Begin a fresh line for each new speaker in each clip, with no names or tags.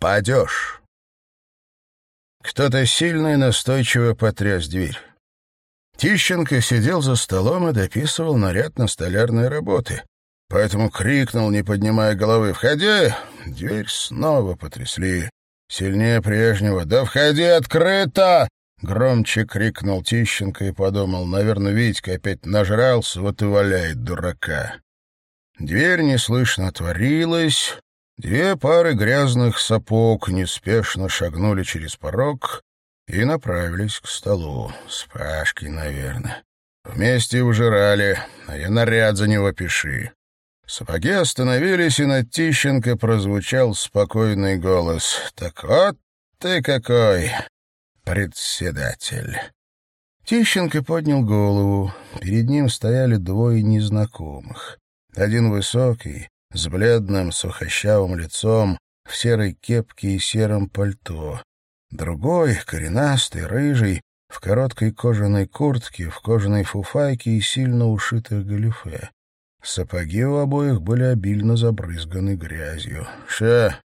Падеж. Кто-то сильно и настойчиво потряс дверь. Тищенко сидел за столом и дописывал наряд на столярные работы. Поэтому крикнул, не поднимая головы, «Входи!» Дверь снова потрясли. Сильнее прежнего. «Да входи открыто!» Громче крикнул Тищенко и подумал, наверное, Витька опять нажрался, вот и валяет дурака. Дверь неслышно отворилась, две пары грязных сапог неспешно шагнули через порог и направились к столу. С Пашкой, наверное. Вместе ужирали, а я наряд за него пиши. Сапоги остановились, и над Тищенко прозвучал спокойный голос. «Так вот ты какой, председатель!» Тищенко поднял голову. Перед ним стояли двое незнакомых. Один высокий, с бледным, сухощавым лицом, в серой кепке и сером пальто. Другой, коренастый, рыжий, в короткой кожаной куртке, в кожаной фуфайке и сильно ушитых галифе. Сапоги у обоих были обильно забрызганы грязью. «Ша,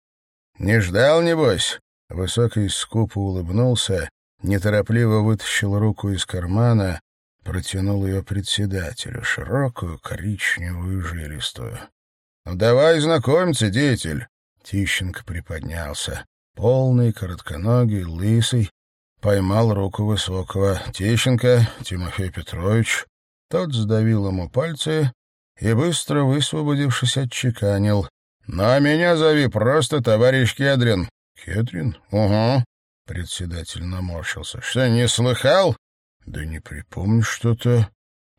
не ждал, небось?» Высокий скупо улыбнулся, неторопливо вытащил руку из кармана, протянул ее председателю, широкую, коричневую, жилистую. «Ну, давай знакомиться, деятель!» Тищенко приподнялся. Полный, коротконогий, лысый. Поймал руку высокого. «Тищенко, Тимофей Петрович». Тот сдавил ему пальцы и, быстро высвободившись, отчеканил. «Ну, а меня зови просто товарищ Кедрин». «Кедрин? Угу». Председатель наморщился. «Что, не слыхал?» Да не припомню что-то.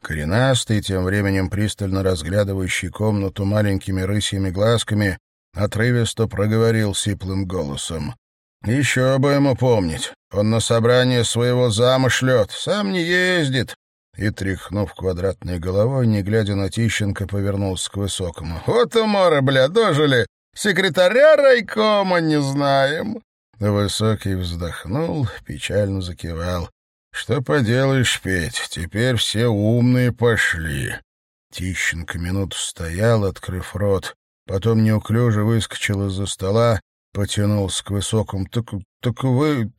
Коренастый, тем временем пристально разглядывающий комнату маленькими рысьими глазками, отрывисто проговорил сиплым голосом. «Еще бы ему помнить. Он на собрание своего зама шлет, сам не ездит». И, тряхнув квадратной головой, не глядя на Тищенко, повернулся к Высокому. «Вот уморы, бля, дожили! Секретаря райкома не знаем!» Высокий вздохнул, печально закивал. Что поделаешь, Петь, теперь все умные пошли. Тищенко минуту стоял, открыв рот, потом неуклюже выскочил из-за стола, потянулся к высокому. Так, так вы,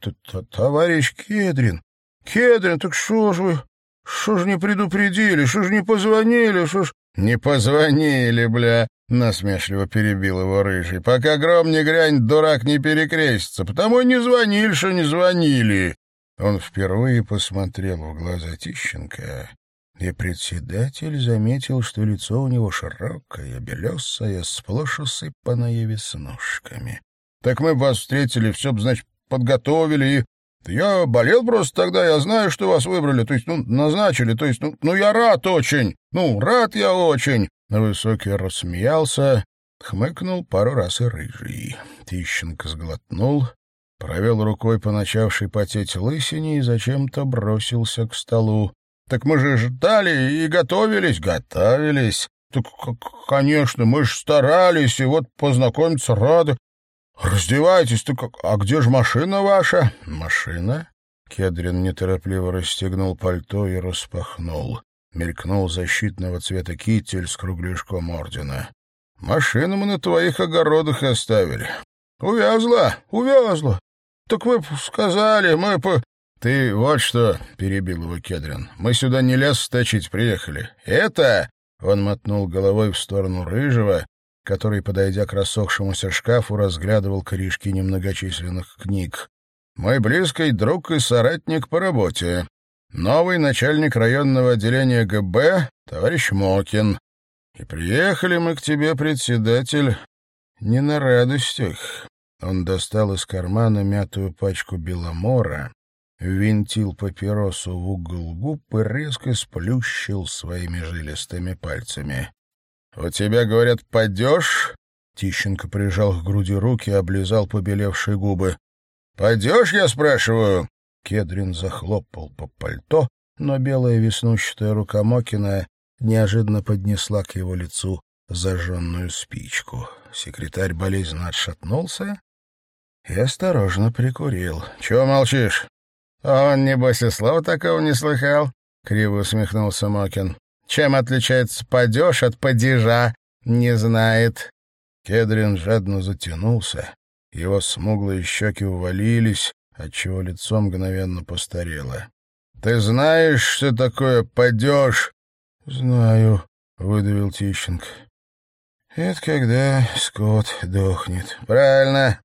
товарищ Кедрин, Кедрин, так что ж вы, что ж не предупредили, что ж не позвонили, что ж... Не позвонили, бля, насмешливо перебил его рыжий. Пока гром не грянет, дурак не перекрестится, потому и не звонили, что не звонили. Он впервые посмотрел в глаза Тищенко, и председатель заметил, что лицо у него широкое, белесое, сплошь усыпанное веснушками. — Так мы вас встретили, все, значит, подготовили, и я болел просто тогда, я знаю, что вас выбрали, то есть, ну, назначили, то есть, ну, ну я рад очень, ну, рад я очень. Высокий рассмеялся, хмыкнул пару раз и рыжий. Тищенко сглотнул, провел рукой по начавшей потеть лысине и зачем-то бросился к столу. — Так мы же ждали и готовились. — Готовились. — Так, конечно, мы же старались, и вот познакомиться рады. — Раздевайтесь, так а где же машина ваша? — Машина? Кедрин неторопливо расстегнул пальто и распахнул. Мелькнул защитного цвета китель с кругляшком ордена. — Машину мы на твоих огородах оставили. — Увязла, увязла. «Так вы сказали, мы по...» «Ты вот что», — перебил его Кедрин, — «мы сюда не лес точить приехали. Это...» — он мотнул головой в сторону Рыжего, который, подойдя к рассохшемуся шкафу, разглядывал корешки немногочисленных книг. «Мой близкий друг и соратник по работе. Новый начальник районного отделения ГБ, товарищ Мокин. И приехали мы к тебе, председатель, не на радостях. Он достал из кармана мятую пачку беломора, ввинтил папиросу в угол губ и резко сплющил своими жилистыми пальцами. — У тебя, говорят, падеж? Тищенко прижал к груди руки и облизал побелевшие губы. — Падеж, я спрашиваю? Кедрин захлопал по пальто, но белая веснущатая рука Мокина неожиданно поднесла к его лицу зажженную спичку. Секретарь болезненно отшатнулся и осторожно прикурил. — Чего молчишь? — Он, небось, и слова такого не слыхал, — криво усмехнулся Мокин. — Чем отличается падеж от падежа? Не знает. Кедрин жадно затянулся, Его смуглые щеки увалились, отчего лицо мгновенно постарело. — Ты знаешь, что такое падеж? — Знаю, — выдавил Тищенко. — Это когда скот дохнет. — Правильно.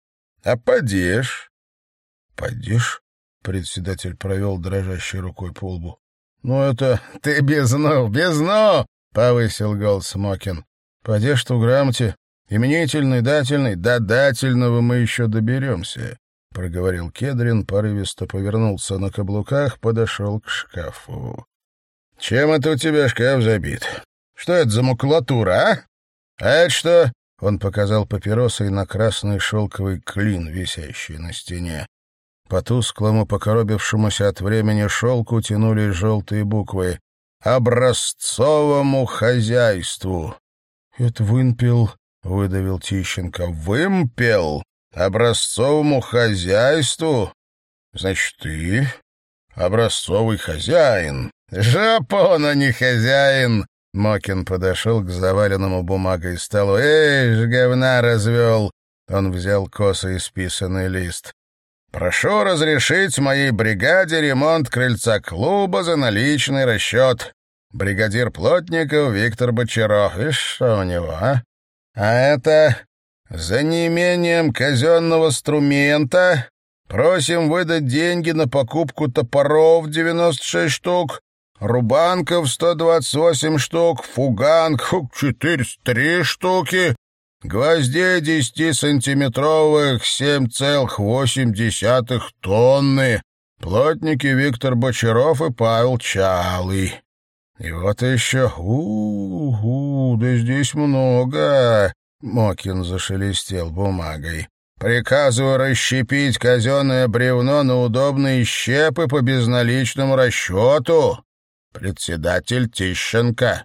А падеж? — Падеж? — председатель провел дрожащей рукой по лбу. — Ну это... — Ты без «но», без «но», — повысил голос Мокин. — Падеж в грамоте. Именительный, дательный. До дательного мы еще доберемся. — проговорил Кедрин, порывисто повернулся на каблуках, подошел к шкафу. — Чем это у тебя шкаф забит? Что это за макулатура, а? А это что? — он показал папиросой на красный шелковый клин, висящий на стене. По тусклому, покоробившемуся от времени шелку тянулись желтые буквы. «Образцовому хозяйству». «Это вымпел», — выдавил Тищенко. «Вымпел? Образцовому хозяйству? Значит, ты образцовый хозяин. Жопон, а не хозяин. Мокин подошел к заваленному бумагой столу. «Эй, ж говна развел!» Он взял косо исписанный лист. «Прошу разрешить моей бригаде ремонт крыльца клуба за наличный расчет. Бригадир Плотников Виктор Бочаров. И что у него, а? А это за неимением казенного инструмента просим выдать деньги на покупку топоров 96 штук, рубанков 128 штук, фуганг 403 штуки, гвоздей 10-сантиметровых 7,8 тонны, плотники Виктор Бочаров и Павел Чалый. И вот еще, у-у-у, да здесь много. Мокин зашелестел бумагой. «Приказываю расщепить казенное бревно на удобные щепы по безналичному расчету. Председатель Тищенко.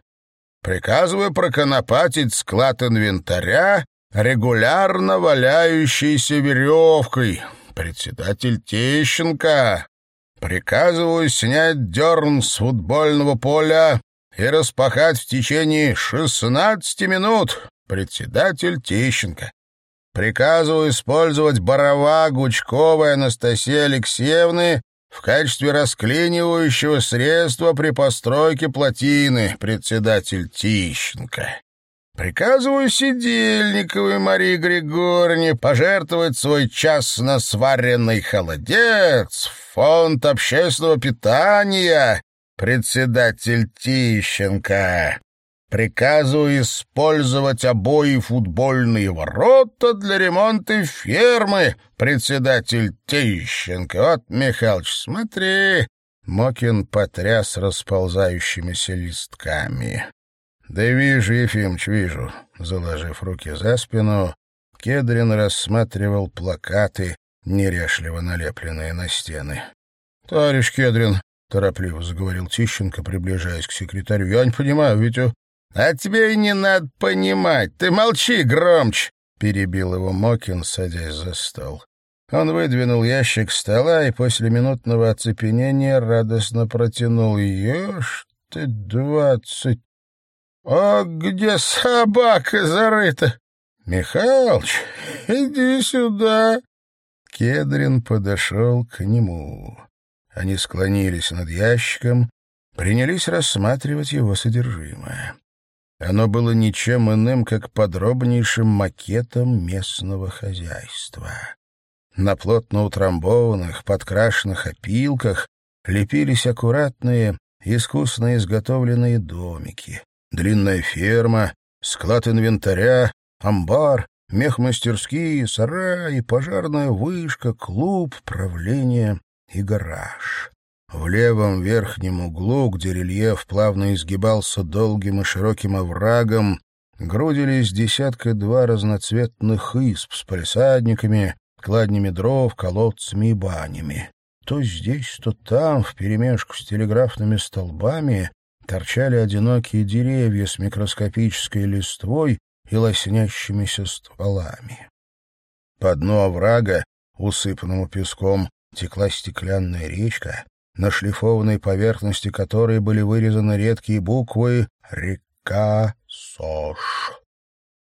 Приказываю проконопатить склад инвентаря, регулярно валяющейся веревкой. Председатель Тищенко. Приказываю снять дерн с футбольного поля и распахать в течение шестнадцати минут. Председатель Тищенко. Приказываю использовать барова Гучковой Анастасии Алексеевны в качестве расклинивающего средства при постройке плотины. Председатель Тищенко. Приказываю Сидельниковой Марии Григорьевне пожертвовать свой час на сваренный холодец в фонд общественного питания. Председатель Тищенко. Приказываю использовать обои футбольные ворота для ремонта фермы. Председатель Тищенко. Вот, Михалыч, смотри. Мокин потряс расползающимися листками. Да вижу, Ефимыч, вижу. Заложив руки за спину, Кедрин рассматривал плакаты, неряшливо налепленные на стены. — Товарищ Кедрин, — торопливо заговорил Тищенко, приближаясь к секретарю, — я не понимаю, ведь «А тебе и не надо понимать. Ты молчи громче!» — перебил его Мокин, садясь за стол. Он выдвинул ящик стола и после минутного оцепенения радостно протянул. «Ешь ты двадцать! А где собака зарыта? Михалыч, иди сюда!» Кедрин подошел к нему. Они склонились над ящиком, принялись рассматривать его содержимое. Оно было ничем иным, как подробнейшим макетом местного хозяйства. На плотно утрамбованных, подкрашенных опилках лепились аккуратные, искусно изготовленные домики. Длинная ферма, склад инвентаря, амбар, мехмастерские, сараи, пожарная вышка, клуб, правление и гараж. В левом верхнем углу, где рельеф плавно изгибался долгим и широким оврагом, грудились десятка-два разноцветных исп с палисадниками, кладнями дров, колодцами и банями. То здесь, то там, вперемешку с телеграфными столбами, торчали одинокие деревья с микроскопической листвой и лоснящимися стволами. По дну оврага, усыпанному песком, текла стеклянная речка, на шлифованной поверхности которой были вырезаны редкие буквы «Река Сош».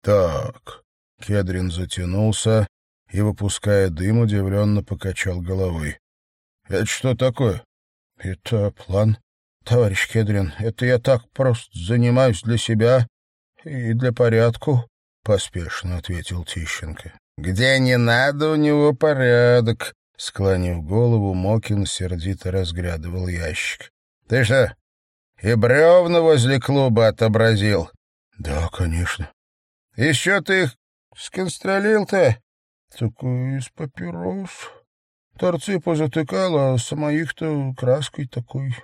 Так, Кедрин затянулся, и, выпуская дым, удивленно покачал головой. — Это что такое? — Это план, товарищ Кедрин. Это я так просто занимаюсь для себя и для порядку, — поспешно ответил Тищенко. — Где не надо, у него порядок, — склонив голову, Мокин сердито разглядывал ящик. — Ты что, и бревна возле клуба отобразил? — Да, конечно. — Еще ты их сконстролил-то? — Так из папирос. Торцы позатыкал, а самоих-то краской такой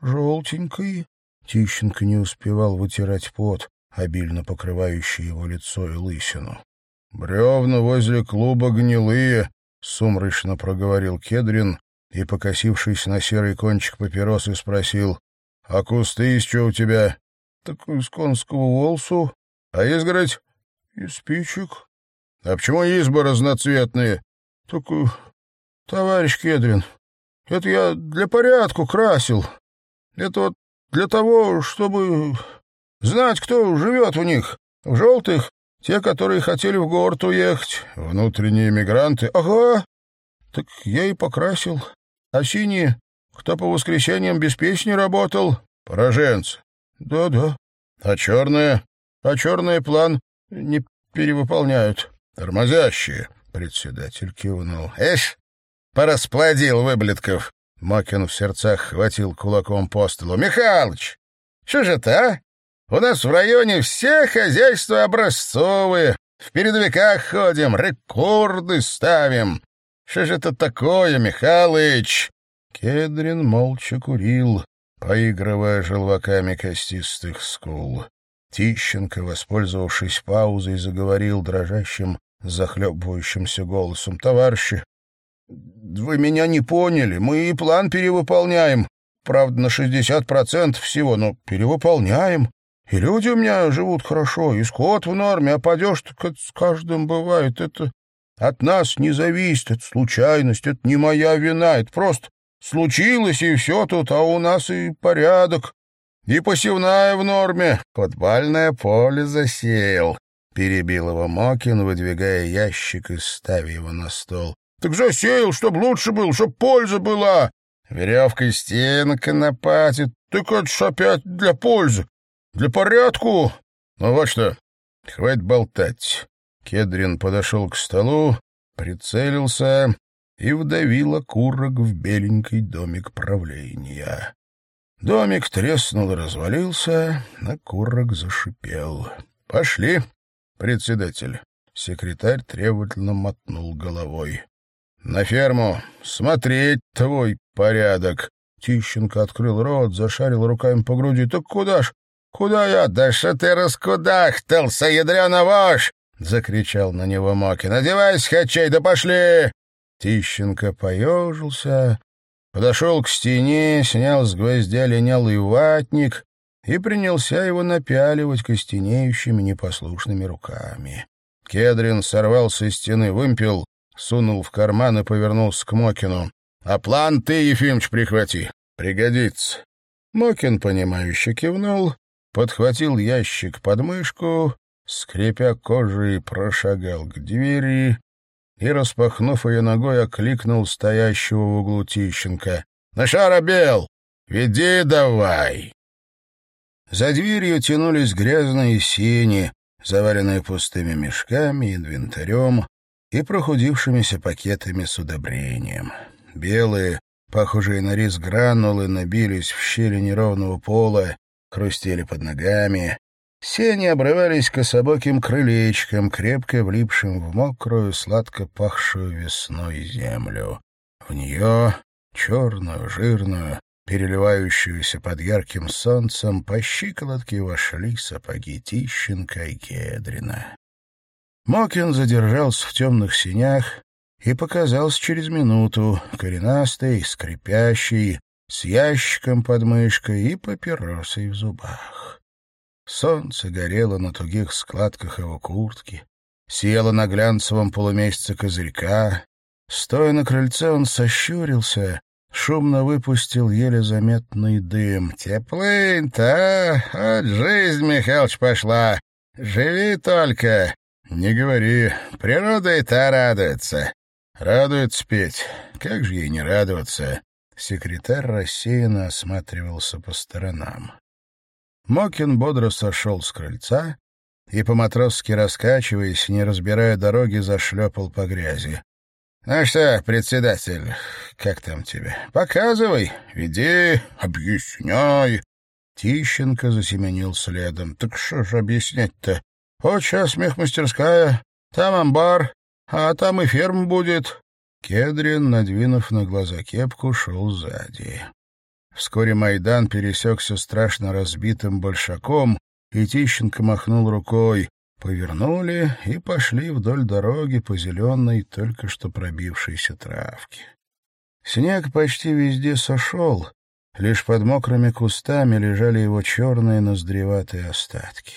желтенькой. Тищенко не успевал вытирать пот, обильно покрывающий его лицо и лысину. — Бревна возле клуба гнилые, — сумрачно проговорил Кедрин и, покосившись на серый кончик папиросы, спросил, — А кусты из чего у тебя? — Так из конского волсу. — А изгородь? — Из спичек. — А почему избы разноцветные? — Так, э, товарищ Кедрин, это я для порядку красил. Это вот для того, чтобы знать, кто живет у них. В желтых — те, которые хотели в город уехать. Внутренние мигранты. Ага. Так я и покрасил. А синие — кто по воскресеньям без песни работал? Пораженцы. Да-да. А черные? А черные план не перевыполняют. Тормозящие. Председатель кивнул. Эш, порасплодил выблетков. Макин в сердцах хватил кулаком по столу. «Михалыч, что же это, а? У нас в районе все хозяйства образцовые, в передовиках ходим, рекорды ставим. Что же это такое, Михалыч?» Кедрин молча курил, поигрывая желваками костистых скул. Тищенко, воспользовавшись паузой, заговорил дрожащим, захлебывающимся голосом. «Товарищи, вы меня не поняли. Мы и план перевыполняем. Правда, на 60% всего, но перевыполняем. И люди у меня живут хорошо, и скот в норме, а падеж так это с каждым бывает. Это от нас не зависит, это случайность, это не моя вина, это просто случилось, и все тут, а у нас и порядок. И посевная в норме, футбольное поле засеял. Перебил его Мокин, выдвигая ящик и ставя его на стол. Так засеял, чтоб лучше было, чтоб польза была. Веревкой стенка напатит. Так это ж опять для пользы, для порядку. Ну вот что, хватит болтать. Кедрин подошел к столу, прицелился и вдавил окурок в беленький домик правления. Домик треснул и развалился, окурок зашипел. — Пошли, председатель. Секретарь требовательно мотнул головой. «На ферму. Смотреть твой порядок». Тищенко открыл рот, зашарил руками по груди. «Так куда ж? Куда я? Да что ты раскудахтался, ядрёна вошь!» — закричал на него Мокин. «Одевайся, хачей, да пошли!» Тищенко поежился, подошел к стене, снял с гвоздя линялый ватник и принялся его напяливать костенеющими непослушными руками. Кедрин сорвал со стены вымпел, сунул в карман и повернулся к Мокину. «А план ты, Ефимыч, прихвати. Пригодится». Мокин, понимающе кивнул, подхватил ящик под мышку, скрипя кожей, прошагал к двери и, распахнув ее ногой, окликнул стоящего в углу Тищенко. «На шаробел! Веди давай!» За дверью тянулись грязные сени, заваленные пустыми мешками, инвентарем, и прохудившимися пакетами с удобрением. Белые, похожие на рис гранулы, набились в щели неровного пола, хрустели под ногами. Сени обрывались кособоким крылечком, крепко влипшим в мокрую, сладко пахшую весной землю. В нее, черную, жирную, переливающуюся под ярким солнцем, по щиколотке вошли сапоги Тищенко и Кедрина. Мокин задержался в темных синях и показался через минуту, коренастый, скрипящий, с ящиком под мышкой и папиросой в зубах. Солнце горело на тугих складках его куртки, сияло на глянцевом полумесяце козырька. Стоя на крыльце, он сощурился, шумно выпустил еле заметный дым. «Теплынь-то, а? Вот жизнь, Михалыч, пошла! Живи только!» Не говори, природа и та радуется. Радуется петь. Как же ей не радоваться? Секретарь рассеянно осматривался по сторонам. Мокин бодро сошел с крыльца и, по-матросски раскачиваясь, не разбирая дороги, зашлепал по грязи. — Ну что, председатель, как там тебе? Показывай, веди, объясняй. Тищенко засеменил следом. — Так что же объяснять-то? Вот сейчас мехмастерская, там амбар, а там и ферма будет. Кедрин, надвинув на глаза кепку, шел сзади. Вскоре Майдан пересекся страшно разбитым большаком, и Тищенко махнул рукой. Повернули и пошли вдоль дороги по зеленой, только что пробившейся травке. Снег почти везде сошел, лишь под мокрыми кустами лежали его черные ноздреватые остатки.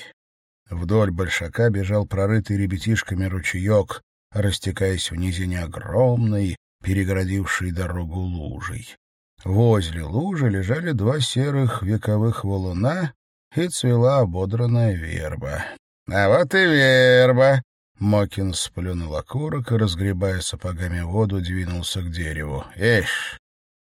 Вдоль большака бежал прорытый ребятишками ручеек, растекаясь в низине огромной, перегородившей дорогу лужей. Возле лужи лежали два серых вековых валуна и цвела ободранная верба. — А вот и верба! Мокин сплюнул окурок и, разгребая сапогами воду, двинулся к дереву. — Ишь,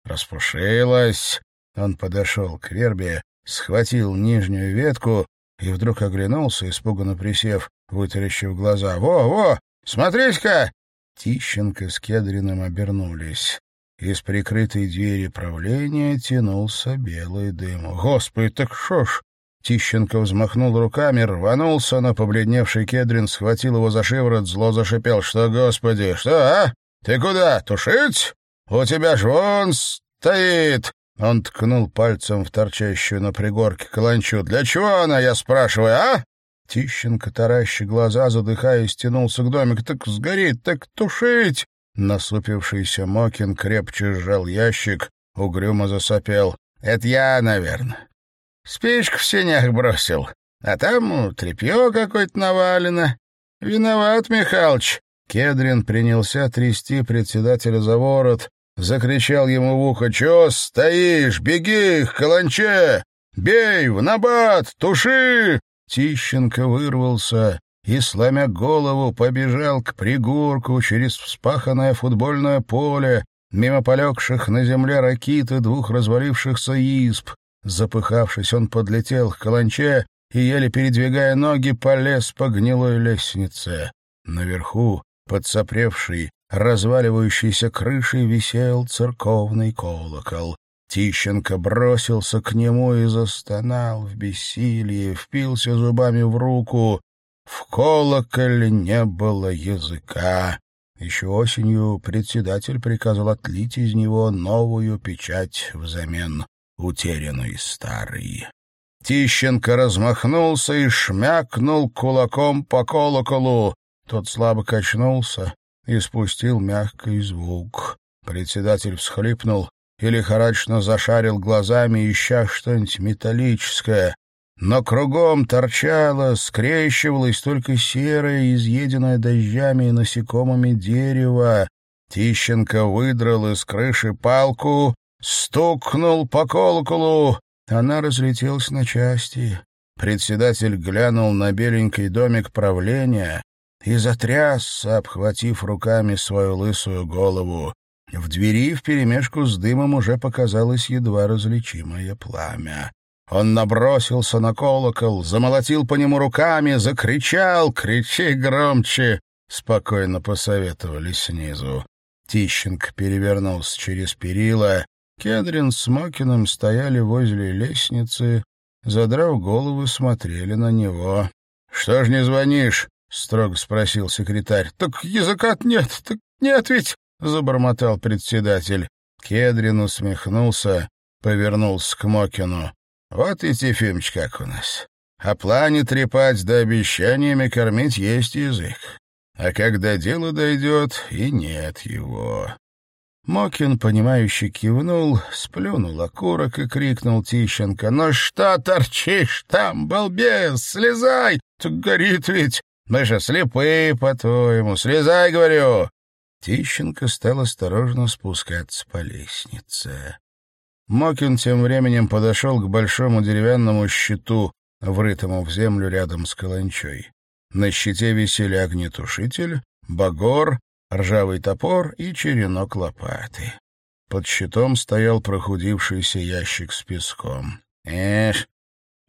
распушилась! Он подошел к вербе, схватил нижнюю ветку и вдруг оглянулся, испуганно присев, вытаращив глаза. «Во, во! Смотрите-ка!» Тищенко с Кедриным обернулись. Из прикрытой двери правления тянулся белый дым. «Господи, так шо ж!» Тищенко взмахнул руками, рванулся, но побледневший Кедрин схватил его за шиворот, зло зашипел. «Что, господи, что, а? Ты куда, тушить? У тебя ж вон стоит!» Он ткнул пальцем в торчащую на пригорке каланчу. «Для чего она, я спрашиваю, а?» Тищенко, таращи глаза, задыхаясь, тянулся к домику. «Так сгорит, так тушить!» Насупившийся Мокин крепче сжал ящик, угрюмо засопел. «Это я, наверное. Спичку в сенях бросил, а там тряпье какое-то навалено. Виноват, Михалыч». Кедрин принялся трясти председателя за ворот, закричал ему в ухо. «Чё стоишь? Беги каланче! Бей в набат! Туши!» Тищенко вырвался и, сломя голову, побежал к пригорку через вспаханное футбольное поле, мимо полегших на земле ракит и двух развалившихся изб. Запыхавшись, он подлетел к каланче и, еле передвигая ноги, полез по гнилой лестнице. Наверху, подсопревший, разваливающейся крышей, висел церковный колокол. Тищенко бросился к нему и застонал в бессилии, впился зубами в руку. В колоколе не было языка. Еще осенью председатель приказал отлить из него новую печать взамен утерянной старой. Тищенко размахнулся и шмякнул кулаком по колоколу. Тот слабо качнулся и спустил мягкий звук. Председатель всхлипнул и лихорадочно зашарил глазами, ища что-нибудь металлическое. Но кругом торчало, скрещивалось только серое, изъеденное дождями и насекомыми дерево. Тищенко выдрал из крыши палку, стукнул по колоколу. Она разлетелась на части. Председатель глянул на беленький домик правления и затрясся, обхватив руками свою лысую голову. В двери вперемешку с дымом уже показалось едва различимое пламя. Он набросился на колокол, замолотил по нему руками, закричал «Кричи громче!» Спокойно посоветовали снизу. Тищенко перевернулся через перила. Кедрин с Мокиным стояли возле лестницы, задрав головы, смотрели на него. — Что ж не звонишь? — строго спросил секретарь. — Так языка нет, так нет ведь! — забормотал председатель. Кедрин усмехнулся, повернулся к Мокину. — Вот и Тефимыч как у нас. О плане трепать да обещаниями кормить есть язык. А когда дело дойдет, и нет его. Мокин, понимающе кивнул, сплюнул окурок и крикнул Тищенко. «Ну что торчишь там, балбес? Слезай! Так горит ведь! Мы же слепые, по-твоему! Слезай, говорю!» Тищенко стал осторожно спускаться по лестнице. Мокин тем временем подошел к большому деревянному щиту, врытому в землю рядом с каланчой. На щите висели огнетушитель, багор, ржавый топор и черенок лопаты. Под щитом стоял прохудившийся ящик с песком. «Эш,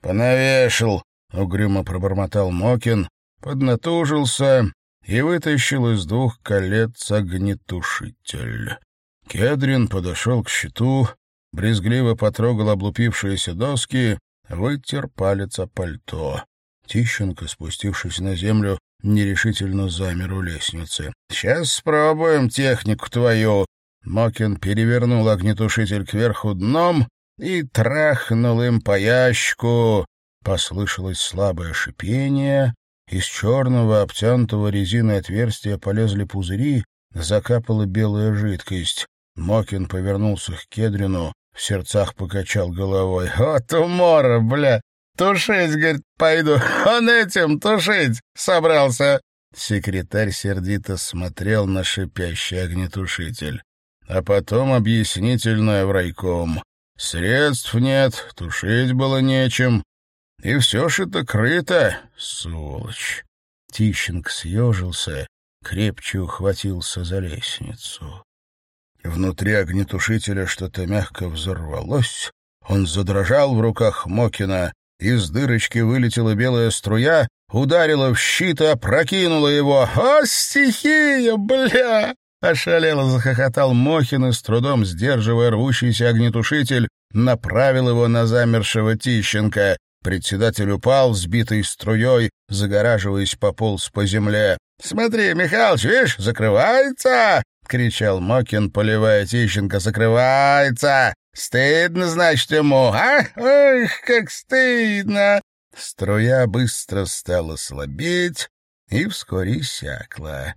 понавешал!» — угрюмо пробормотал Мокин, поднатужился и вытащил из двух колец огнетушитель. Кедрин подошел к щиту, брезгливо потрогал облупившиеся доски, вытер палец о пальто. Тищенко, спустившись на землю, нерешительно замер у лестницы. — Сейчас спробуем технику твою. Мокин перевернул огнетушитель кверху дном и трахнул им по ящику. Послышалось слабое шипение. Из черного, обтянутого резиной отверстия полезли пузыри, закапала белая жидкость. Мокин повернулся к Кедрину, в сердцах покачал головой. «Вот умора, бля! Тушить, говорит, пойду. Он этим тушить собрался. Секретарь сердито смотрел на шипящий огнетушитель. А потом объяснительное в райком. Средств нет, тушить было нечем. И все шито-крыто, сволочь. Тищенко съежился, крепче ухватился за лестницу. Внутри огнетушителя что-то мягко взорвалось. Он задрожал в руках Мокина, из дырочки вылетела белая струя, ударила в щит и опрокинула его. «О, стихия, бля!» Ошалело захохотал Мохин и, с трудом сдерживая рвущийся огнетушитель, направил его на замершего Тищенко. Председатель упал, сбитый струей, загораживаясь, пополз по земле. «Смотри, Михалыч, видишь, закрывается!» — кричал Мокин, поливая Тищенко. «Закрывается! Стыдно, значит, ему, а? Ох, как стыдно!» Струя быстро стала слабеть и вскоре иссякла.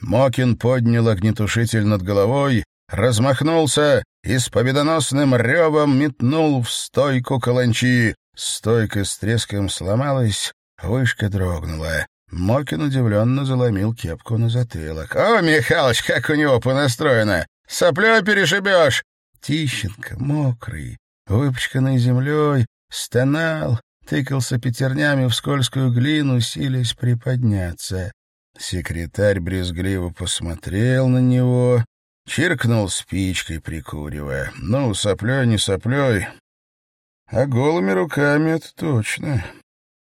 Мокин поднял огнетушитель над головой, размахнулся и с победоносным ревом метнул в стойку каланчи. Стойка с треском сломалась, вышка дрогнула. Мокин удивленно заломил кепку на затылок. «О, Михалыч, как у него понастроено! Соплей перешибешь! Тищенко, мокрый, выпачканный землей, стонал, тыкался пятернями в скользкую глину, силясь приподняться. Секретарь брезгливо посмотрел на него, чиркнул спичкой, прикуривая. Ну, соплей не соплей, а голыми руками это точно.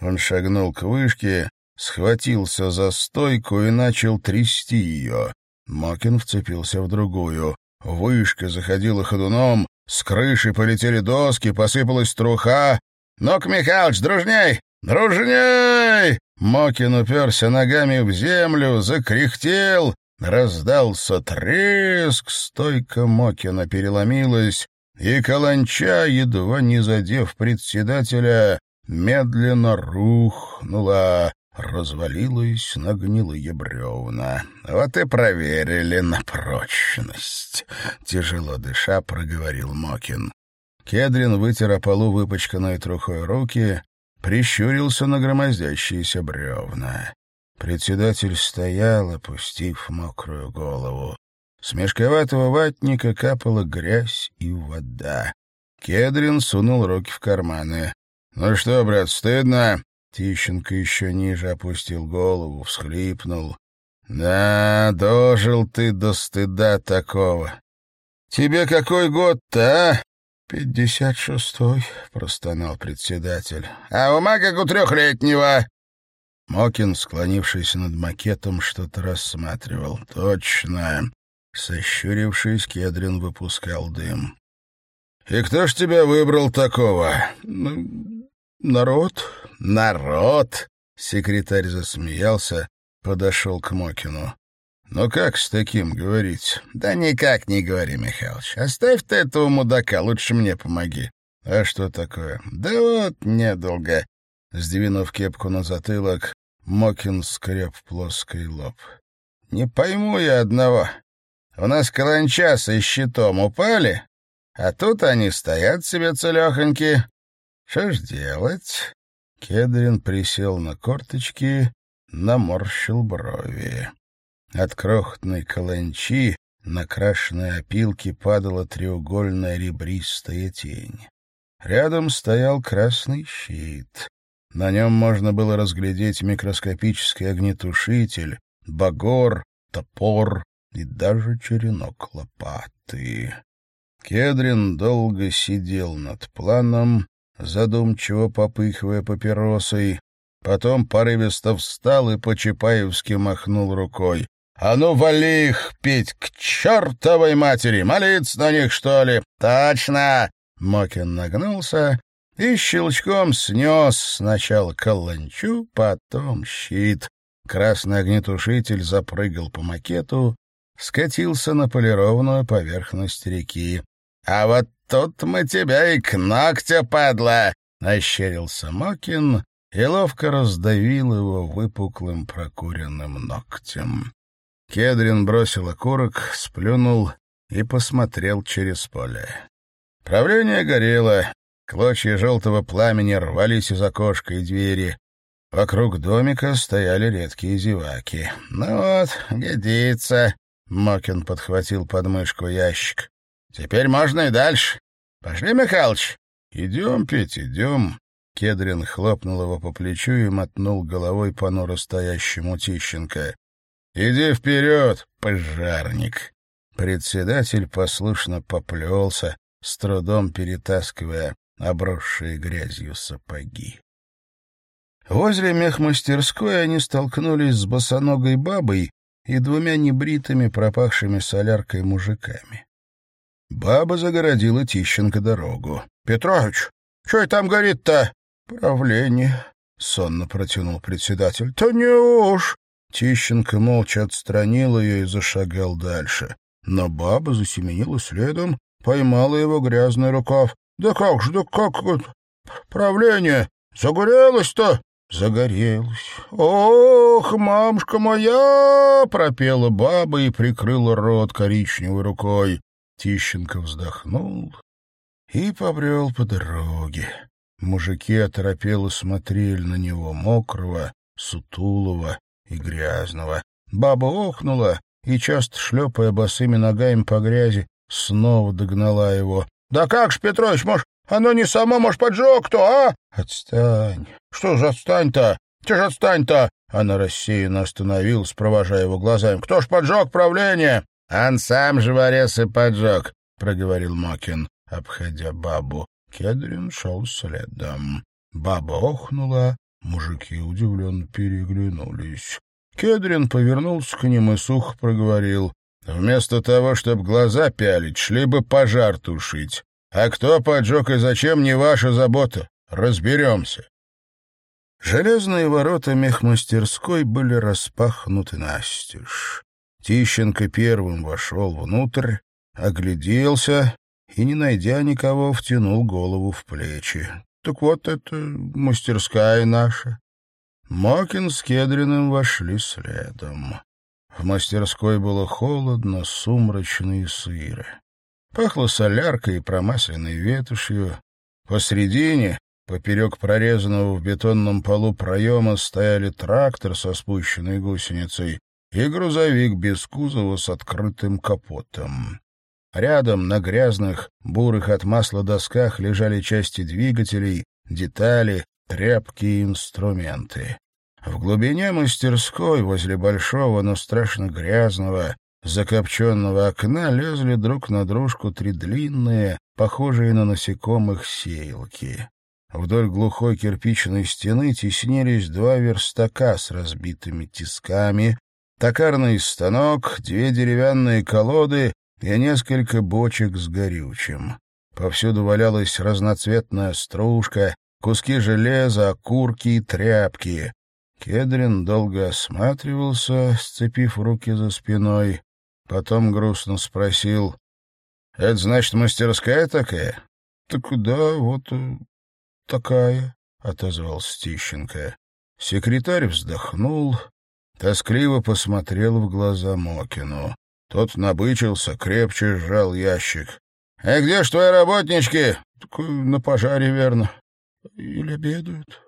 Он шагнул к вышке, схватился за стойку и начал трясти ее. Мокин вцепился в другую. Вышка заходила ходуном, с крыши полетели доски, посыпалась труха. «Ну-ка, Михалыч, дружней! Дружней!» Мокин уперся ногами в землю, закряхтел, раздался треск, стойка Мокина переломилась, и каланча, едва не задев председателя, медленно рухнула развалилась на гнилые бревна. Вот и проверили на прочность. Тяжело дыша, проговорил Мокин. Кедрин вытер о полу выпачканные трухой руки, прищурился на громоздящиеся бревна. Председатель стоял, опустив мокрую голову. С мешковатого ватника капала грязь и вода. Кедрин сунул руки в карманы. — Ну что, брат, стыдно? Тищенко еще ниже опустил голову, всхлипнул. «Да, дожил ты до стыда такого. Тебе какой год-то, а?» «Пятьдесят шестой», — простонал председатель. «А ума как у трехлетнего!» Мокин, склонившись над макетом, что-то рассматривал. «Точно!» Сощурившись, Кедрин выпускал дым. «И кто ж тебя выбрал такого?» «Ну, народ», «Народ!» — секретарь засмеялся, подошел к Мокину. «Ну как с таким говорить?» «Да никак не говори, Михалыч. Оставь ты этого мудака, лучше мне помоги». «А что такое?» «Да вот, недолго». Сдвинув кепку на затылок, Мокин скреб плоский лоб. «Не пойму я одного. У нас каланча со щитом упали, а тут они стоят себе целехоньки. Что ж делать?» Кедрин присел на корточки, наморщил брови. От крохотной каланчи на крашеной опилке падала треугольная ребристая тень. Рядом стоял красный щит. На нем можно было разглядеть микроскопический огнетушитель, багор, топор и даже черенок лопаты. Кедрин долго сидел над планом, задумчиво попыхивая папиросой, потом порывисто встал и по-чапаевски махнул рукой. «А ну, вали их пить к чертовой матери! Молиться на них, что ли?» «Точно!» Мокин нагнулся и щелчком снес сначала каланчу, потом щит. Красный огнетушитель запрыгал по макету, скатился на полированную поверхность реки. «А вот тут мы тебя и к ногтю, падла!» — ощерился Мокин и ловко раздавил его выпуклым прокуренным ногтем. Кедрин бросил окурок, сплюнул и посмотрел через поле. Правление горело, клочья желтого пламени рвались из окошка и двери. Вокруг домика стояли редкие зеваки. «Ну вот, годится», — Мокин подхватил подмышку ящик. «Теперь можно и дальше. Пошли, Михалыч». «Идем, Петь, идем». Кедрин хлопнул его по плечу и мотнул головой понуро стоящему Тищенко. «Иди вперед, пожарник!» Председатель послушно поплелся, с трудом перетаскивая обросшие грязью сапоги. Возле мехмастерской они столкнулись с босоногой бабой и двумя небритыми, пропахшими соляркой мужиками. Баба загородила Тищенко дорогу. — Петрович, что там горит-то? — Правление, — сонно протянул председатель. — То не уж. Тищенко молча отстранил ее и зашагал дальше. Но баба засеменила следом, поймала его грязный рукав. — Да как же, да как... Правление! Загорелось-то! Загорелось. «Ох, мамушка моя!» — пропела баба и прикрыла рот коричневой рукой. Тищенко вздохнул и побрел по дороге. Мужики оторопело смотрели на него, мокрого, сутулого и грязного. Баба охнула и, часто шлепая босыми ногами по грязи, снова догнала его. — Да как ж, Петрович, может, оно не само, может, поджег-то, а? — Отстань. — Что же отстань-то? Ты же отстань-то! Она рассеянно остановилась, провожая его глазами. — Кто ж поджег правление? — Он сам же ворез и поджег, — проговорил Макин, обходя бабу. Кедрин шел следом. Баба охнула, мужики удивленно переглянулись. Кедрин повернулся к ним и сухо проговорил. «Вместо того, чтобы глаза пялить, шли бы пожар тушить. А кто поджег и зачем, не ваша забота. Разберемся». Железные ворота мехмастерской были распахнуты настежь. Тищенко первым вошел внутрь, огляделся и, не найдя никого, втянул голову в плечи. Так вот это мастерская наша. Мокин с Кедриным вошли следом. В мастерской было холодно, сумрачно и сыро. Пахло соляркой и промасленной ветошью. Посредине, поперек прорезанного в бетонном полу проема, стояли трактор со спущенной гусеницей и грузовик без кузова с открытым капотом. Рядом на грязных, бурых от масла досках лежали части двигателей, детали, тряпки и инструменты. В глубине мастерской, возле большого, но страшно грязного, закопченного окна лезли друг на дружку три длинные, похожие на насекомых сеялки. Вдоль глухой кирпичной стены теснились два верстака с разбитыми тисками, токарный станок, две деревянные колоды и несколько бочек с горючим. Повсюду валялась разноцветная стружка, куски железа, окурки и тряпки. Кедрин долго осматривался, сцепив руки за спиной, потом грустно спросил, «Это, значит, мастерская такая?» «Так да, вот э, такая», — отозвался Тищенко. Секретарь вздохнул, тоскливо посмотрел в глаза Мокину. Тот набычился, крепче сжал ящик. — А где ж твои работнички? — На пожаре, верно. — Или обедают.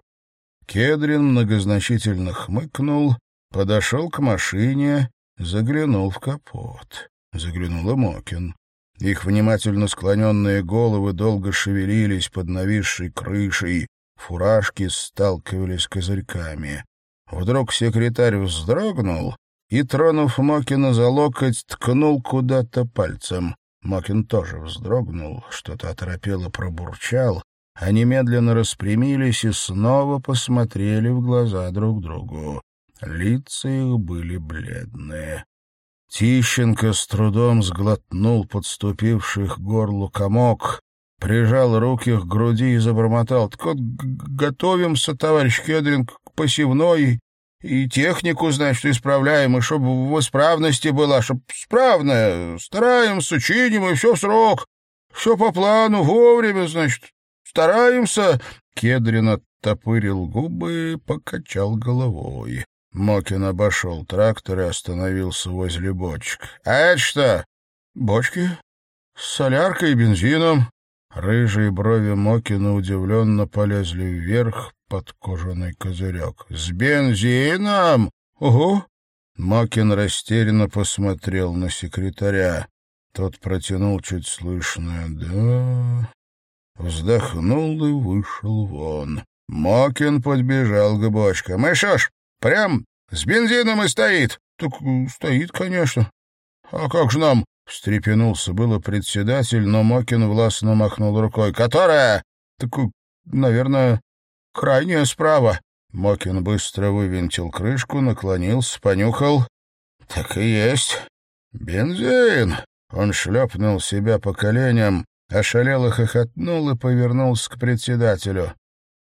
Кедрин многозначительно хмыкнул, подошел к машине, заглянул в капот. Заглянул и Мокин. Их внимательно склоненные головы долго шевелились под нависшей крышей. Фуражки сталкивались козырьками. Вдруг секретарь вздрогнул и, тронув Мокина за локоть, ткнул куда-то пальцем. Мокин тоже вздрогнул, что-то оторопело пробурчал, они медленно распрямились и снова посмотрели в глаза друг другу. Лица их были бледные. Тищенко с трудом сглотнул подступивших к горлу комок, прижал руки к груди и забормотал. — Так готовимся, товарищ Кедрин, к посевной, и технику, значит, исправляем, и чтобы в исправности была, чтобы справная. Стараемся, чиним, и все в срок. Все по плану, вовремя, значит. Стараемся. Кедрин оттопырил губы и покачал головой. Мокин обошел трактор и остановился возле бочек. — А это что? — Бочки. С соляркой и бензином. Рыжие брови Мокина удивленно полезли вверх под кожаный козырек. — С бензином? — Угу. Мокин растерянно посмотрел на секретаря. Тот протянул чуть слышное «да», вздохнул и вышел вон. Мокин подбежал к бочкам. «И шо ж, прям с бензином и стоит?» «Так стоит, конечно. А как же нам?» Встрепенулся было председатель, но Мокин властно махнул рукой. «Которая?» «Так, наверное, крайняя справа». Мокин быстро вывинтил крышку, наклонился, понюхал. «Так и есть. Бензин!» Он шлепнул себя по коленям, ошалело хохотнул и повернулся к председателю.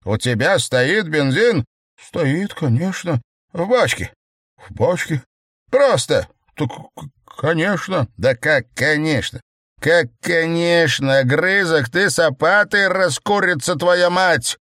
«У тебя стоит бензин?» «Стоит, конечно. В бачке». «В бачке?» «Просто». «Так «Конечно». «Да как конечно? Как конечно, грызок, ты сапатый, раскурится твоя мать!»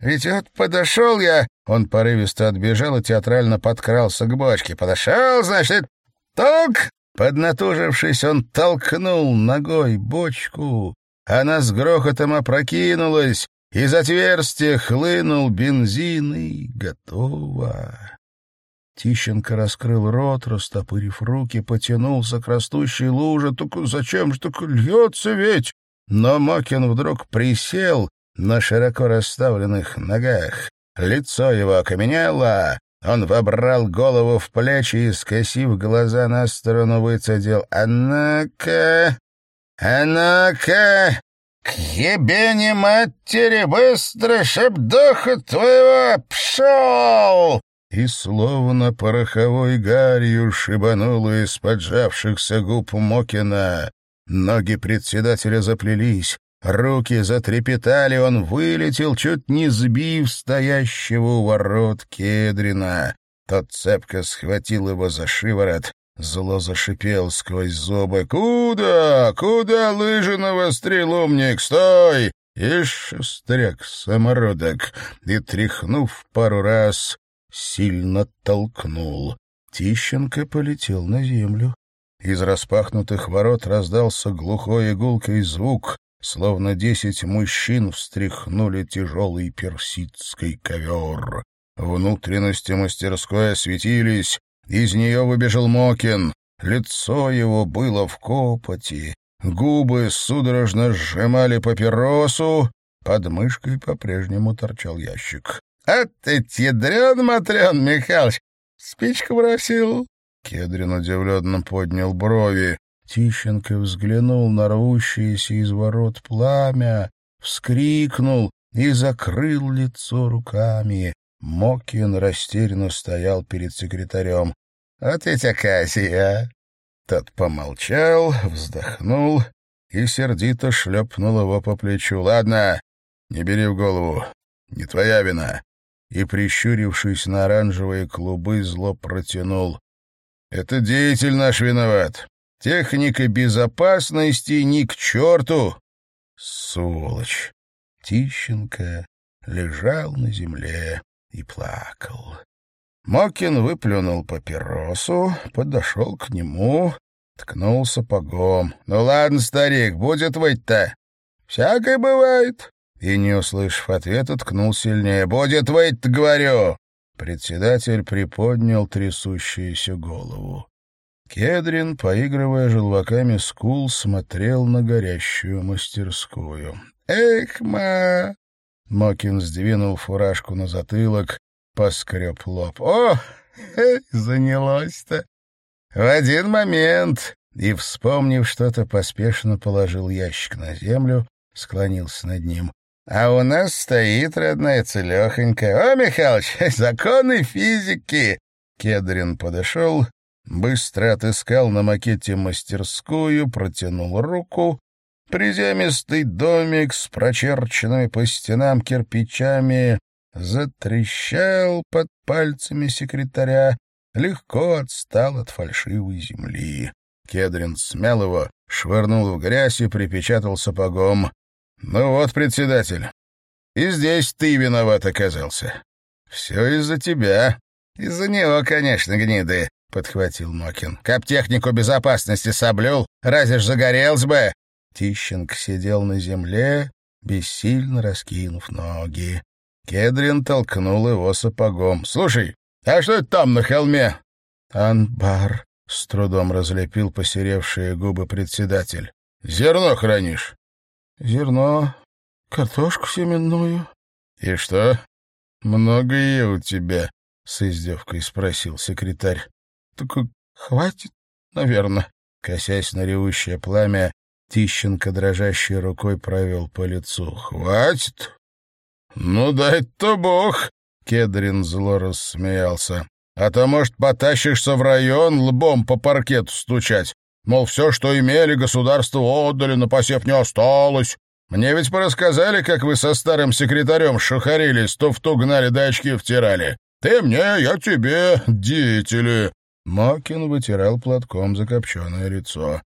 «Ведь вот подошел я...» Он порывисто отбежал и театрально подкрался к бочке. «Подошел, значит, ток!» Поднатужившись, он толкнул ногой бочку. Она с грохотом опрокинулась, из отверстия хлынул бензин, и готово. Тищенко раскрыл рот, растопырив руки, потянулся к растущей луже. Только зачем же так льется ведь? Но Мокин вдруг присел на широко расставленных ногах. Лицо его окаменело. Он вобрал голову в плечи и, скосив глаза на сторону, выцедил. «А ну-ка! А! К ебени матери быстро, чтоб духа твоего пшел!» и словно пороховой гарью шибануло из поджавшихся губ Мокина. Ноги председателя заплелись, руки затрепетали, он вылетел, чуть не сбив стоящего у ворот Кедрина. Тот цепко схватил его за шиворот, зло зашипел сквозь зубы. «Куда? Куда лыжи навострил умник? Стой!» И шестряк самородок, и, тряхнув пару раз, сильно толкнул. Тищенко полетел на землю. Из распахнутых ворот раздался глухой игулкой звук, словно десять мужчин встряхнули тяжелый персидский ковер. Внутренности мастерской осветились, из нее выбежал Мокин. Лицо его было в копоти, губы судорожно сжимали папиросу, под мышкой по-прежнему торчал ящик. «А ты ядрен-матрен, Михалыч, спичку бросил?» Кедрин удивленно поднял брови. Тищенко взглянул на рвущееся из ворот пламя, вскрикнул и закрыл лицо руками. Мокин растерянно стоял перед секретарем. «Вот ведь оказия!» Тот помолчал, вздохнул и сердито шлепнул его по плечу. «Ладно, не бери в голову, не твоя вина и, прищурившись на оранжевые клубы, зло протянул. «Это деятель наш виноват. Техника безопасности ни к черту!» Сволочь! Тищенко лежал на земле и плакал. Мокин выплюнул папиросу, подошел к нему, ткнул сапогом. «Ну ладно, старик, будет выть-то. Всякое бывает и, не услышав ответа, ткнул сильнее. «Будет выйти, говорю!» Председатель приподнял трясущуюся голову. Кедрин, поигрывая желваками скул, смотрел на горящую мастерскую. «Эх, ма! Мокин сдвинул фуражку на затылок, поскреб лоб. «О, занялось-то! В один момент!» И, вспомнив что-то, поспешно положил ящик на землю, склонился над ним. «А у нас стоит родная целехонькая. О, Михалыч, законы физики!» Кедрин подошел, быстро отыскал на макете мастерскую, протянул руку. Приземистый домик с прочерченными по стенам кирпичами затрещал под пальцами секретаря, легко отстал от фальшивой земли. Кедрин смял его, швырнул в грязь и припечатал сапогом. «Ну вот, председатель, и здесь ты виноват оказался. Все из-за тебя. Из-за него, конечно, гниды», — подхватил Мокин. «Кап технику безопасности соблюл, разве ж загорелся бы?» Тищенко сидел на земле, бессильно раскинув ноги. Кедрин толкнул его сапогом. «Слушай, а что это там на холме?» «Анбар», — с трудом разлепил посеревшие губы председатель. «Зерно хранишь?» «Зерно, картошку семенную». «И что, много ее у тебя?» — с издевкой спросил секретарь. «Так хватит, наверное». Косясь на ревущее пламя, Тищенко дрожащей рукой провел по лицу. «Хватит? Ну, дай-то бог!» Кедрин зло рассмеялся. А то, может, потащишься в район лбом по паркету стучать. Мол, все, что имели, государству отдали, на посев не осталось. Мне ведь порассказали, как вы со старым секретарем шухарились, туфту гнали да очки втирали. Ты мне, я тебе, деятели. Мокин вытирал платком закопченное лицо.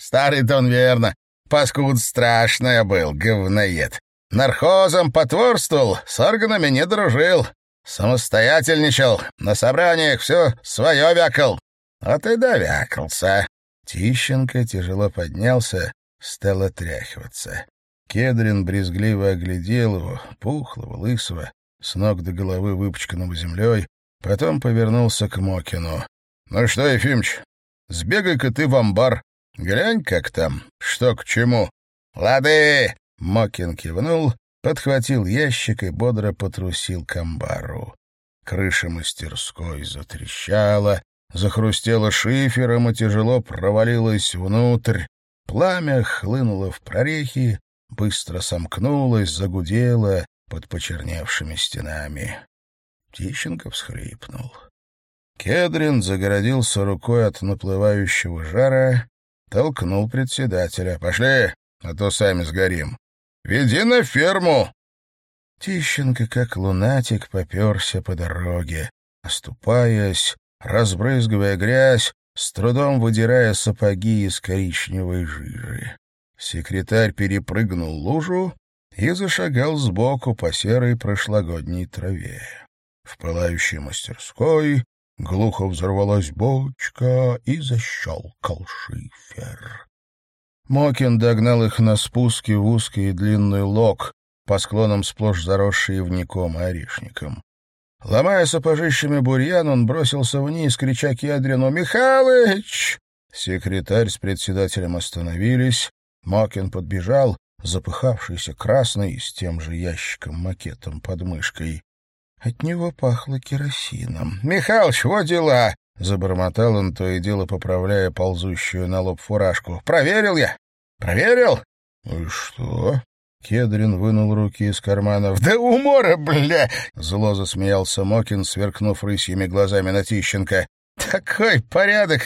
Старый-то он верно. Паскуд страшная был, говноед. Нархозом потворствовал, с органами не дружил. Самостоятельничал, на собраниях все свое вякал. Вот и довякался. Тищенко тяжело поднялся, стал отряхиваться. Кедрин брезгливо оглядел его, пухлого, лысого, с ног до головы выпачканного землей, потом повернулся к Мокину. — Ну что, Ефимыч, сбегай-ка ты в амбар, глянь, как там, что к чему. — Лады! — Мокин кивнул подхватил ящик и бодро потрусил к амбару. Крыша мастерской затрещала, захрустела шифером и тяжело провалилась внутрь. Пламя хлынуло в прорехи, быстро сомкнулось, загудело под почерневшими стенами. Тищенко всхрипнул. Кедрин загородился рукой от наплывающего жара, толкнул председателя. «Пошли, а то сами сгорим». Веди на ферму!» Тищенко, как лунатик, поперся по дороге, оступаясь, разбрызгивая грязь, с трудом выдирая сапоги из коричневой жижи. Секретарь перепрыгнул лужу и зашагал сбоку по серой прошлогодней траве. В пылающей мастерской глухо взорвалась бочка и защелкал шифер. Мокин догнал их на спуске в узкий и длинный лог, по склонам сплошь заросший вником и орешником. Ломая сапожищами бурьян, он бросился вниз, крича Кедрину «Михалыч!». Секретарь с председателем остановились. Мокин подбежал, запыхавшийся красный, с тем же ящиком-макетом под мышкой. От него пахло керосином. «Михалыч, вот дела!» — забормотал он, то и дело поправляя ползущую на лоб фуражку. «Проверил я! Проверил?» «И что?» Кедрин вынул руки из карманов. «Да умора, бля!» — зло засмеялся Мокин, сверкнув рысьими глазами на Тищенко. «Такой порядок!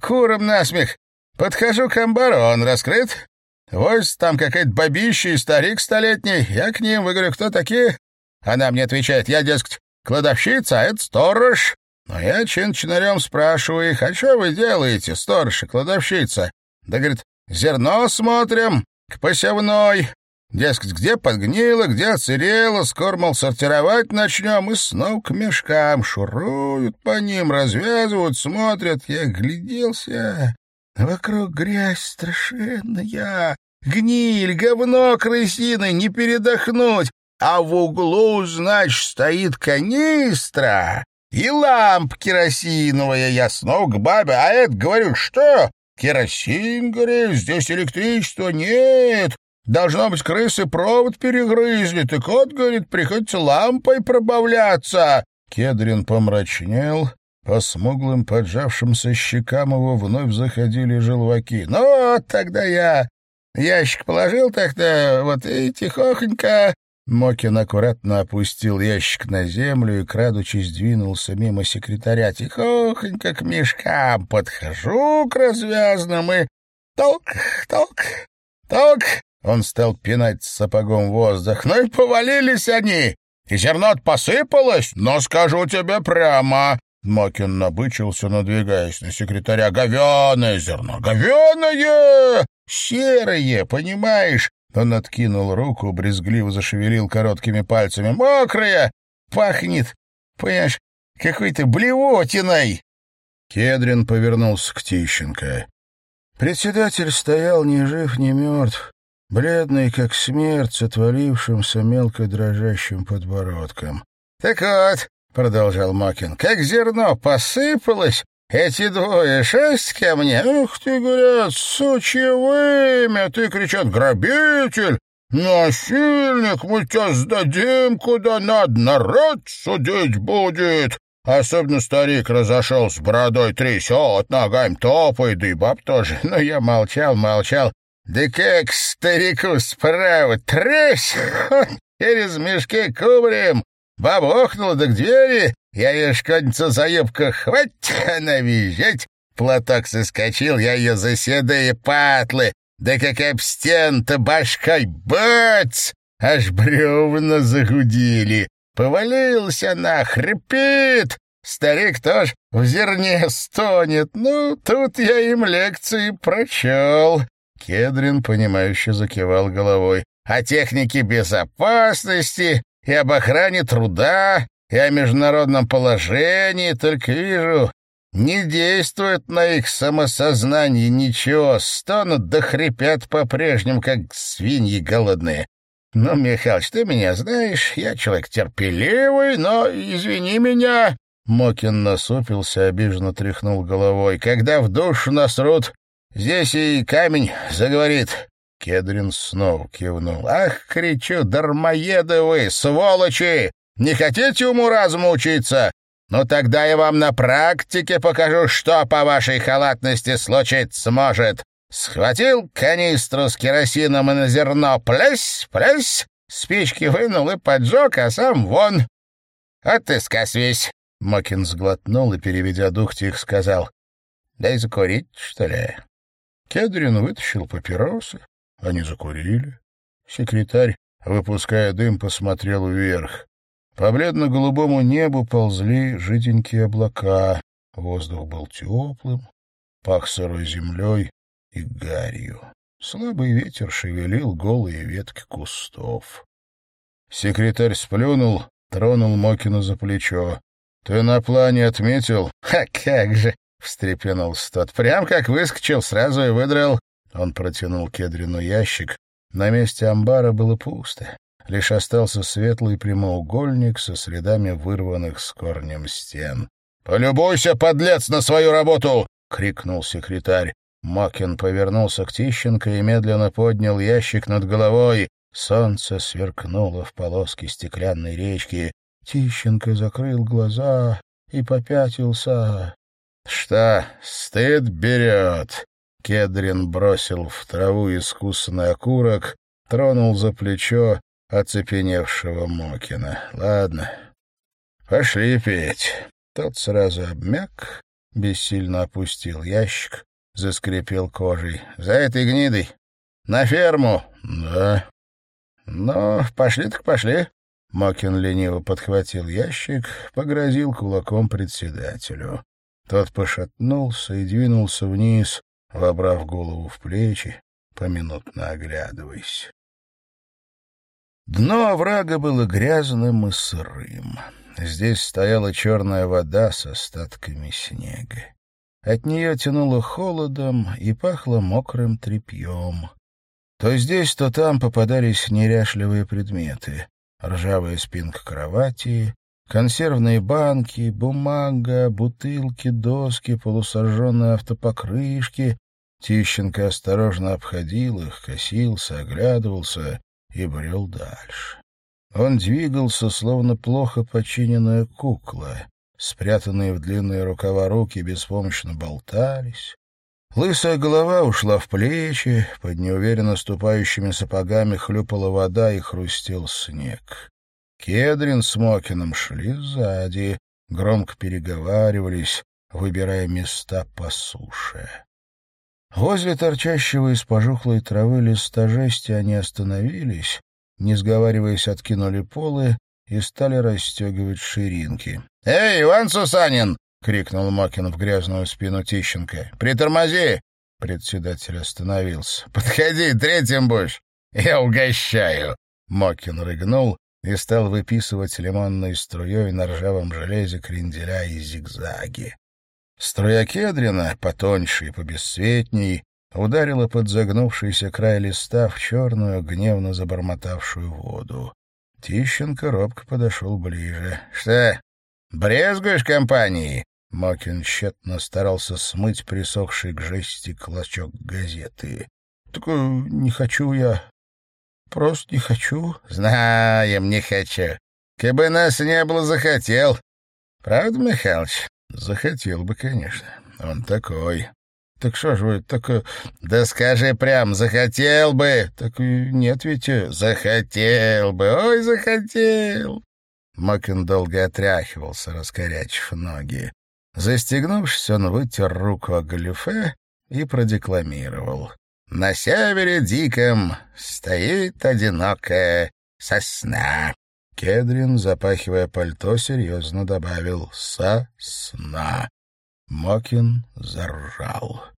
Куром насмех! Подхожу к амбару, он раскрыт. Вось там какая-то бабища и старик столетний. Я к ним, выговорю, кто такие? Она мне отвечает, я, дескать, кладовщица, а это сторож. Но я чин-чинарем спрашиваю их, а что вы делаете, сторож и кладовщица? Да, говорит, Зерно смотрим, к посевной. Дескать, где подгнило, где оцерело, скоро, мол, сортировать начнем, и снова к мешкам шуруют по ним, развязывают, смотрят. Я гляделся, вокруг грязь страшенная, гниль, говно крысиное, не передохнуть. А в углу, значит, стоит канистра и ламп керосиновая. Я снова к бабе, а это, говорю, что? Керосин, говорю, здесь электричества нет. Должно быть, крысы провод перегрызли. Так вот, говорит, приходится лампой пробавляться. Кедрин помрачнел. По смуглым поджавшимся щекам его вновь заходили желваки. «Ну, вот тогда я ящик положил так-то, вот и тихохонько...» Мокин аккуратно опустил ящик на землю и, крадучись, двинулся мимо секретаря. Тихохонько к мешкам подхожу к развязанным и... Толк, толк, толк! Он стал пинать сапогом воздух. Ну и повалились они! И зерно посыпалось, но скажу тебе прямо, Мокин набычился, надвигаясь на секретаря. «Говеное зерно! Говеное! Серое, понимаешь?» Он откинул руку, брезгливо зашевелил короткими пальцами. «Мокрое! Пахнет, понимаешь, какой-то блевотиной!» Кедрин повернулся к Тищенко. Председатель стоял ни жив, ни мертв, бледный, как смерть, с отвалившимся мелко дрожащим подбородком. «Так вот, — продолжал Макин, — как зерно посыпалось, эти двое шесть ко мне. Ух ты, говорят, сучье вымя, ты, кричат, грабитель, насильник, мы тебя сдадим куда надо, народ судить будет. Особенно старик разошел с бородой трясет, ногами топает, да и баб тоже. Но я молчал, молчал. Да как старику справа трясь через мешки кубрем, Баба охнула да к двери, я ее шкодницу за юбку хвать, она визжать. Платок соскочил, я ее за седые патлы, да как об стен-то башкой бац! Аж бревна загудели. Повалился она, хрипит. Старик тоже в зерне стонет. Ну, тут я им лекции прочел. Кедрин, понимающе закивал головой. О технике безопасности, и об охране труда, и о международном положении, только вижу, не действует на их самосознание ничего, стонут да хрипят по-прежнему, как свиньи голодные. Ну, Михалыч, ты меня знаешь, я человек терпеливый, но извини меня. Мокин насупился, обиженно тряхнул головой. Когда в душу насрут, здесь и камень заговорит. Кедрин снова кивнул. «Ах, кричу, дармоеды вы, сволочи! Не хотите уму-разуму учиться? Ну тогда я вам на практике покажу, что по вашей халатности случиться может. Схватил канистру с керосином и на зерно, плесь, плесь, спички вынул и поджег, а сам вон. Вот ты сказ весь!» Мокин сглотнул и, переведя дух, тихо сказал. «Дай закурить, что ли?» Кедрин вытащил папиросы, они закурили. Секретарь, выпуская дым, посмотрел вверх. По бледно-голубому небу ползли жиденькие облака. Воздух был теплым, пах сырой землей и гарью. Слабый ветер шевелил голые ветки кустов. Секретарь сплюнул, тронул Мокина за плечо. — Ты на плане отметил? — А как же! — встрепенулся тот. — Прям как выскочил, сразу и выдрал. Он протянул Кедрину ящик. На месте амбара было пусто. Лишь остался светлый прямоугольник со следами вырванных с корнем стен. «Полюбуйся, подлец, на свою работу!» — крикнул секретарь. Макин повернулся к Тищенко и медленно поднял ящик над головой. Солнце сверкнуло в полоске стеклянной речки. Тищенко закрыл глаза и попятился. — Что, стыд берет? Кедрин бросил в траву искусный окурок, тронул за плечо оцепеневшего Мокина. «Ладно, пошли петь». Тот сразу обмяк, бессильно опустил ящик, заскрипел кожей. «За этой гнидой? На ферму?» «Да». «Ну, пошли так пошли». Мокин лениво подхватил ящик, погрозил кулаком председателю. Тот пошатнулся и двинулся вниз, вобрав голову в плечи, поминутно оглядываясь. Дно оврага было грязным и сырым. Здесь стояла черная вода с остатками снега. От нее тянуло холодом и пахло мокрым тряпьем. То здесь, то там попадались неряшливые предметы. Ржавая спинка кровати, консервные банки, бумага, бутылки, доски, полусожженные автопокрышки, Тищенко осторожно обходил их, косился, оглядывался и брел дальше. Он двигался, словно плохо починенная кукла. Спрятанные в длинные рукава руки беспомощно болтались. Лысая голова ушла в плечи, под неуверенно ступающими сапогами хлюпала вода и хрустел снег. Кедрин с Мокином шли сзади, громко переговаривались, выбирая места по суше. Возле торчащего из пожухлой травы листа жести они остановились, не сговариваясь, откинули полы и стали расстегивать ширинки. — Эй, Иван Сусанин! — крикнул Макин в грязную спину Тищенко. — Притормози! Председатель остановился. — Подходи, третьим будешь. Я угощаю. Мокин рыгнул и стал выписывать лимонной струей на ржавом железе кренделя и зигзаги. Струя кедрина, потоньше и побесцветней, ударила под загнувшийся край листа в черную, гневно забормотавшую воду. Тищенко робко подошел ближе. — Что, брезгуешь компанией? Мокин тщетно старался смыть присохший к жести клочок газеты. — Так э, не хочу я. Просто не хочу. — Знаем, не хочу. Кабы нас не было, захотел. Правда, Михалыч? Захотел бы, конечно. Он такой. Так что ж вы, так... Э, да скажи прям, захотел бы. Так нет ведь, э, захотел бы. Ой, захотел. Макин долго отряхивался, раскорячив ноги. Застегнувшись, он вытер руку о галифе и продекламировал. «На севере диком стоит одинокая сосна». Кедрин, запахивая пальто, серьезно добавил «сосна». Мокин заржал.